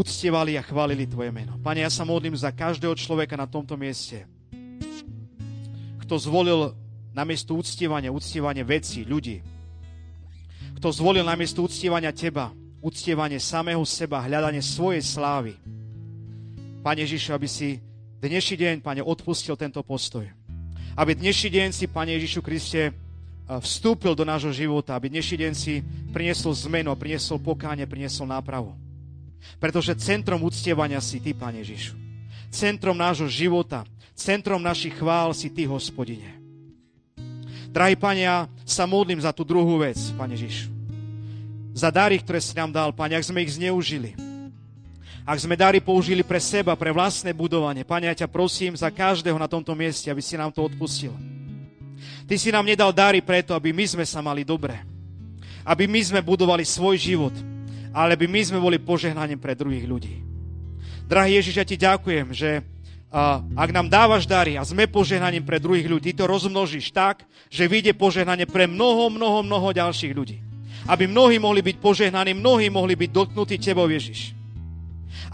Speaker 1: uctievali a chválili Tvoje meno. Pane, ja sa modlím za každého človeka na tomto mieste, kto zvolil namiesto uctievania, uctievanie veci, ľudí, kto zvolil namiesto uctievania Teba, uctievanie samého seba, hľadanie svojej slávy. Pane Ježišu, aby si dnešný deň, Pane, odpustil tento postoj. Aby dnešný deň si, Pane Ježišu Kriste, vstúpil do nášho života, aby dnešný deň si priniesol zmenu, priniesol pokánie, priniesol nápravu. Pretože centrom uctievania si Ty, Pane Ježišu. Centrom nášho života, centrom našich chvál si Ty, hospodine. Drahý Pane, ja sa modlím za tú druhú vec, Pane Ježišu. Za dary, ktoré si nám dal, Pane, ak sme ich zneužili. Ak sme dary použili pre seba, pre vlastné budovanie, Pane, ja ťa prosím za každého na tomto mieste, aby si nám to odpustil. Ty si nám nedal dary preto, aby my sme sa mali dobre. Aby my sme budovali svoj život, ale by my sme boli požehnaním pre druhých ľudí. Drahý Ježiš, ja ti ďakujem, že uh, ak nám dávaš dary a sme požehnaním pre druhých ľudí, to rozmnožíš tak, že vyjde požehnanie pre mnoho, mnoho, mnoho ďalších ľudí. Aby mnohí mohli byť požehnaní, mnohí mohli byť dotknutí tebou, Ježiš.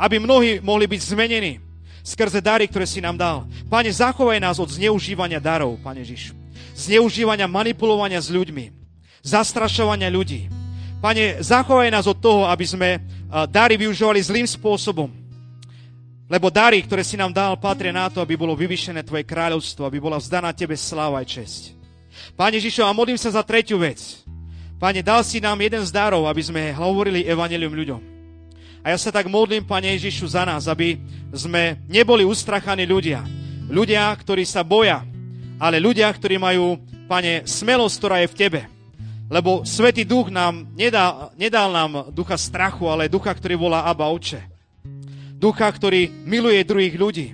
Speaker 1: Aby mnohí mohli byť zmenení skrze dary, ktoré si nám dal. Pane, zachovaj nás od zneužívania darov, Pane Ježiš. Zneužívania, manipulovania s ľuďmi. Zastrašovania ľudí Pane, zachovaj nás od toho, aby sme dary využívali zlým spôsobom. Lebo dary, ktoré si nám dal, patria na to, aby bolo vyvyšené Tvoje kráľovstvo, aby bola vzdaná Tebe sláva aj česť. Pane Žižo, a modlím sa za tretiu vec. Pane, dal si nám jeden z darov, aby sme hovorili evanelium ľuďom. A ja sa tak modlím, Pane Ježišu, za nás, aby sme neboli ustrachaní ľudia. Ľudia, ktorí sa boja, ale ľudia, ktorí majú, Pane, smelosť, ktorá je v Tebe lebo Svetý Duch nám nedal, nedal nám ducha strachu, ale ducha, ktorý volá Abba Oče. Ducha, ktorý miluje druhých ľudí.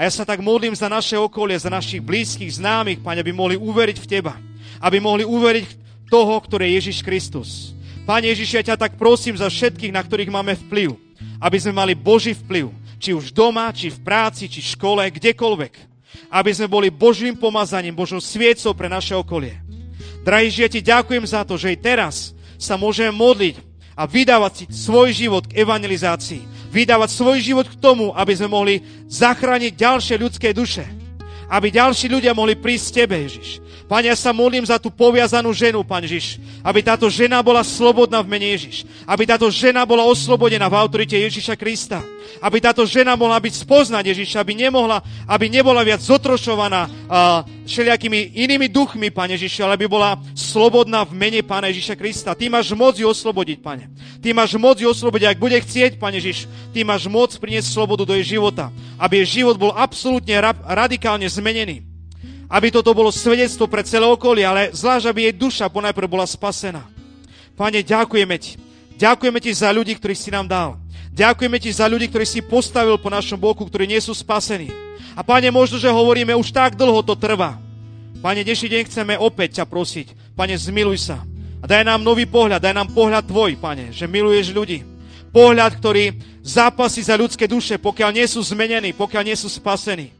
Speaker 1: A ja sa tak modlím za naše okolie, za našich blízkych, známych, Pane, aby mohli uveriť v Teba. Aby mohli uveriť v toho, ktorý je Ježiš Kristus. Pane Ježiš, ja ťa tak prosím za všetkých, na ktorých máme vplyv. Aby sme mali Boží vplyv. Či už doma, či v práci, či v škole, kdekoľvek. Aby sme boli Božím pomazaním, Božou sviecou pre naše okolie. Drahý, že ti ďakujem za to, že aj teraz sa môžeme modliť a vydávať si svoj život k evangelizácii. Vydávať svoj život k tomu, aby sme mohli zachrániť ďalšie ľudské duše. Aby ďalší ľudia mohli prísť z Tebe, Ježiš. Pane, ja sa modlím za tú poviazanú ženu, Pane Ježiš, aby táto žena bola slobodná v mene Ježiš. Aby táto žena bola oslobodená v autorite Ježiša Krista. Aby táto žena mohla byť spoznať Ježiša, aby nemohla, aby nebola viac zotrošovaná uh, všelijakými inými duchmi, Pane Ježiš, ale aby bola slobodná v mene Pána Ježiša Krista. Ty máš moc ju oslobodiť, Pane. Ty máš moc ju oslobodiť, ak bude chcieť, Pane Ježiš, Ty máš moc priniesť slobodu do jej života. Aby jej život bol absolútne ra- radikálne zmenený aby toto bolo svedectvo pre celé okolie, ale zvlášť, aby jej duša ponajprv bola spasená. Pane, ďakujeme Ti. Ďakujeme Ti za ľudí, ktorých si nám dal. Ďakujeme Ti za ľudí, ktorí si postavil po našom boku, ktorí nie sú spasení. A Pane, možno, že hovoríme, už tak dlho to trvá. Pane, dnešný deň chceme opäť ťa prosiť. Pane, zmiluj sa. A daj nám nový pohľad, daj nám pohľad Tvoj, Pane, že miluješ ľudí. Pohľad, ktorý zápasí za ľudské duše, pokiaľ nie sú zmenení, pokiaľ nie sú spasení.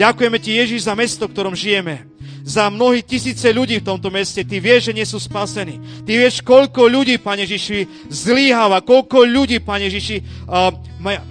Speaker 1: Ďakujeme ti, Ježiš, za mesto, v ktorom žijeme. Za mnohí tisíce ľudí v tomto meste. Ty vieš, že nie sú spasení. Ty vieš, koľko ľudí, Pane Ježiši, zlíháva. Koľko ľudí, Pane Ježiši, uh,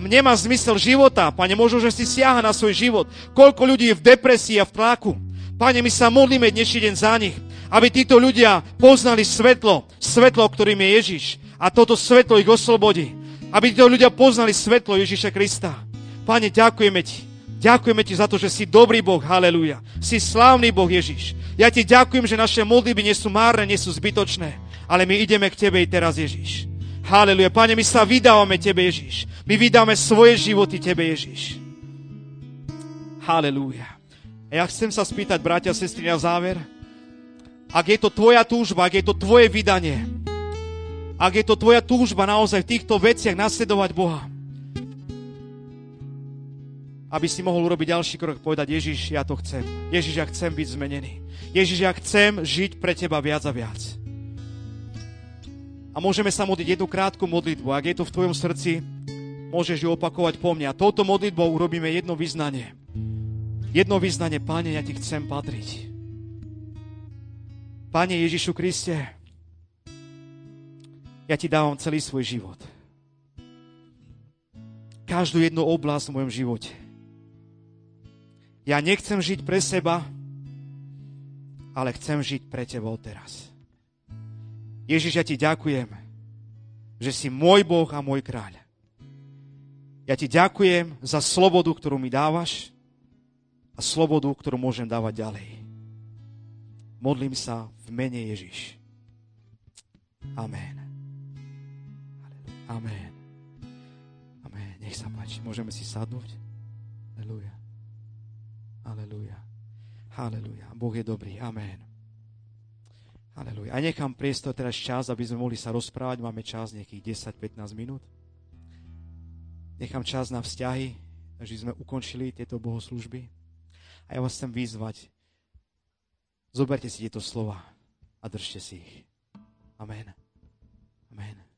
Speaker 1: nemá zmysel života. Pane, možno, že si siaha na svoj život. Koľko ľudí je v depresii a v tlaku. Pane, my sa modlíme dnešný deň za nich. Aby títo ľudia poznali svetlo. Svetlo, ktorým je Ježiš. A toto svetlo ich oslobodí. Aby títo ľudia poznali svetlo Ježiša Krista. Pane, ďakujeme ti. Ďakujeme ti za to, že si dobrý Boh, haleluja. Si slávny Boh Ježiš. Ja ti ďakujem, že naše modlitby nie sú márne, nie sú zbytočné, ale my ideme k tebe i teraz, Ježiš. Haleluja. Pane, my sa vydávame tebe, Ježiš. My vydáme svoje životy tebe, Ježiš. Haleluja. A ja chcem sa spýtať, bratia a sestry, na záver, ak je to tvoja túžba, ak je to tvoje vydanie, ak je to tvoja túžba naozaj v týchto veciach nasledovať Boha, aby si mohol urobiť ďalší krok, povedať, Ježiš, ja to chcem. Ježiš, ja chcem byť zmenený. Ježiš, ja chcem žiť pre teba viac a viac. A môžeme sa modliť jednu krátku modlitbu. Ak je to v tvojom srdci, môžeš ju opakovať po mne. A touto modlitbou urobíme jedno vyznanie. Jedno vyznanie, Pane, ja ti chcem patriť. Pane Ježišu Kriste, ja ti dávam celý svoj život. Každú jednu oblasť v mojom živote. Ja nechcem žiť pre seba, ale chcem žiť pre teba teraz. Ježiš, ja ti ďakujem, že si môj Boh a môj kráľ. Ja ti ďakujem za slobodu, ktorú mi dávaš a slobodu, ktorú môžem dávať ďalej. Modlím sa v mene Ježiš. Amen. Amen. Amen. Nech sa páči. Môžeme si sadnúť? Aleluja. Aleluja. Aleluja. Boh je dobrý. Amen. Aleluja. A nechám priestor teraz čas, aby sme mohli sa rozprávať. Máme čas nejakých 10-15 minút. Nechám čas na vzťahy, takže sme ukončili tieto bohoslužby. A ja vás chcem vyzvať. Zoberte si tieto slova a držte si ich. Amen. Amen.